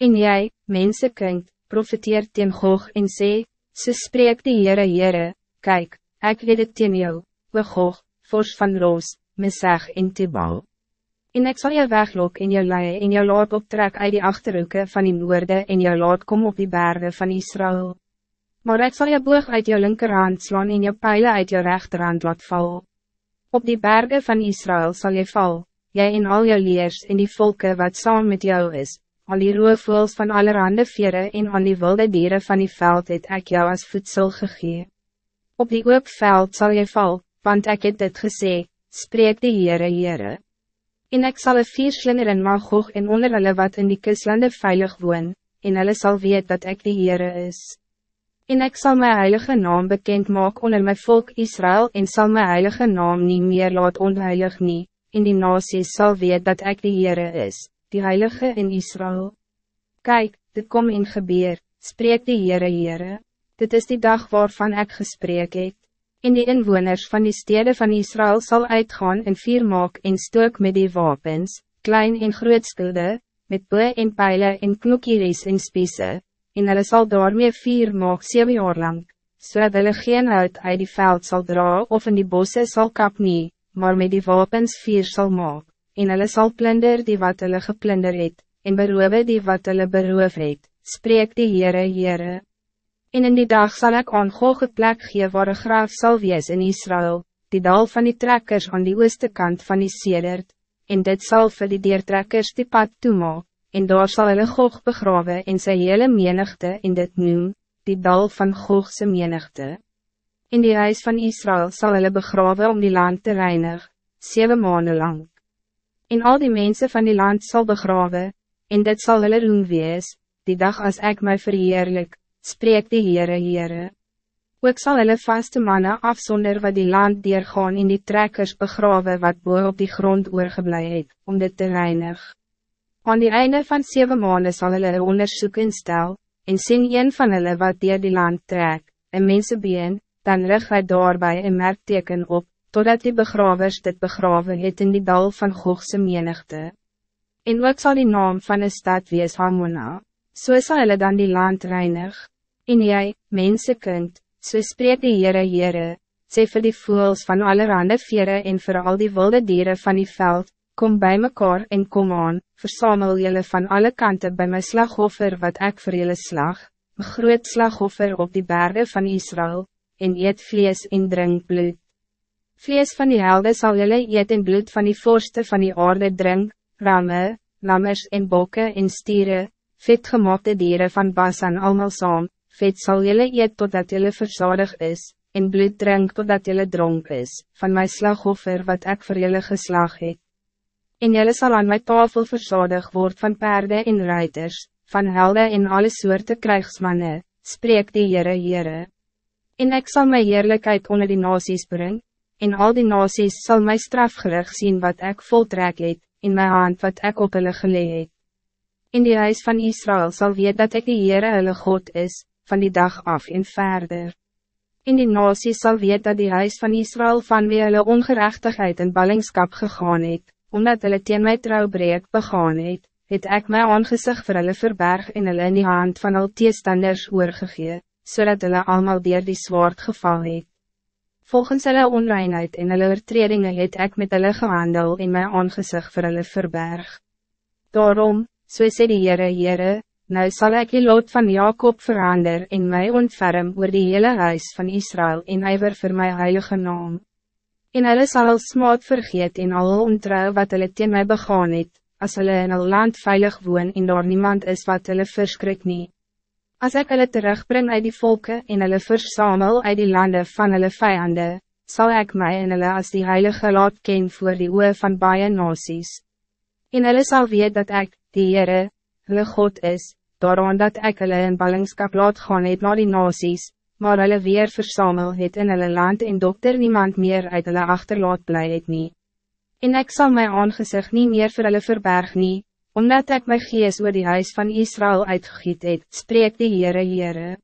En jij, mensenkind, profiteer teen Gog en sê, so spreek die Heere Heere, kyk, ek weet het teen jou, we Gog, vors van Roos, Meseg en Tibal. En ik zal jou weglok en jou leie en jou laat optrek uit die achterhoeken van die noorde en jou laat kom op die bergen van Israël. Maar ik zal je boog uit jou linkerhand slaan en jou pijlen uit jou rechterhand laat val. Op die bergen van Israël zal je val, jij en al jou leers en die volken wat saam met jou is, al die roofvoels van allerhande veren en al die wilde dieren van die veld het ek jou als voedsel gegee. Op die oop veld zal je val, want ik het dit gesê, spreek die Heere Heere. En ik zal een vier slinger in Magog en onder hulle wat in die kuslande veilig woon, en hulle sal weet dat ik die Heere is. En ik zal mijn heilige naam bekend maken onder mijn volk Israël en zal mijn heilige naam niet meer laat onheilig nie, en die nasies sal weet dat ik die Heere is, die heilige in Israël. Kijk, dit kom in gebeur, spreek die Heere Heere, dit is die dag waarvan ik gesprek het. En die inwoners van die steden van Israël zal uitgaan en vier maak en stook met die wapens, klein en groot skulde, met boe en pijlen en knokieries en spiese, en hulle sal daarmee vier maak zeven jaar lang, so dat hulle geen uit uit die veld zal dra of in die bosse sal kap nie, maar met die wapens vier sal maak, en hulle sal plunder die wat hulle geplunder het, en beroof die wat hulle beroof het, spreek die Heere Heere. En in die dag zal ik aan Gog het plek gee waar een graaf sal wees in Israël, die dal van die trekkers aan die ooste kant van die sedert, en dit zal vir die deertrekkers die pad toemaak, en daar zal hulle Gog begrawe en sy hele menigte in dit noem, die dal van Gogse menigte. In die huis van Israël zal hulle begrawe om die land te reinig, zeven maanden lang. En al die mensen van die land zal begrawe, en dit zal hulle doen wees, die dag als ik mij verheerlijk, spreek die Heere Heere. Ook zal hulle vaste mannen afzonder wat die land deurgaan in die trekkers begrawe wat boer op die grond oorgeblij het, om dit te reinig. Aan die einde van zeven maanden zal hulle een onderzoek instel, en sien een van hulle wat dier die land trek, een mensenbeen, dan rig hy daarbij een merkteken op, totdat die begravers dit begraven het in die dal van Googse menigte. En ook zal die naam van een stad wees Hamona, so sal hulle dan die land reinig. En jy, mensenkind, so spreek die Heere Heere, sê vir die voels van allerhande vere en vir al die wilde dieren van die veld, kom bij mekaar en kom aan, versamel jullie van alle kanten bij mijn slagoffer wat ik voor jullie slag, een groot slagoffer op die bergen van Israël, en eet vlees en drink bloed. Vlees van die helden zal jullie eet en bloed van die voorste van die aarde drink, ramme, lammers en bokken en stieren, vetgemaakte dieren van Basan allemaal saam, vet zal jullie eet totdat jullie verzadig is, en bloed drink totdat jullie dronk is, van mijn slagoffer wat ik voor jullie geslag het en jylle sal aan my tafel verzadig word van paarden en ruiters, van helden en alle soorten krijgsmannen, spreek die Heere Heere. En ik zal mijn heerlijkheid onder die nasies brengen, en al die nasies zal my strafgerig zien wat ik voltrek het, in mijn hand wat ik op hulle gelee het. In die huis van Israël zal weet dat ik die Heere hulle God is, van die dag af en verder. In die nasies zal weet dat die huis van Israël van wie hulle ongerechtigheid en ballingskap gegaan het, omdat hulle teen my trouwbreek begaan het, het ek my aangezicht vir hulle verberg en hulle in die hand van al teestanders oorgegee, so hulle allemaal dier die zwaard geval het. Volgens hulle onreinheid en hulle oortredinge het ek met hulle gehandel en my aangezicht vir hulle verberg. Daarom, so sê die Heere Heere, nou zal ik die lot van Jacob verander en mij ontferm oor die hele huis van Israël en ijver voor mijn heilige naam. En hulle sal al smaad vergeet en al ontrouw wat hulle teen my begaan het, as hulle in al land veilig woon en daar niemand is wat hulle verskrik nie. As ek hulle terugbreng uit die volken en hulle versamel uit die landen van hulle vijanden, zal ik mij en hulle as die heilige laat ken voor die oe van baie nasies. En hulle sal weet dat ik, die Heere, hulle God is, daarom dat ik hulle in ballingskap laat gaan het na die nasies, maar hulle weer versamel het in hulle land en dokter niemand meer uit hulle achterlaat bly het nie. En ik zal mijn aangezicht niet meer voor hulle verberg nie, omdat ik my gees oor die huis van Israël uitgegiet het, spreek die Heere Heere.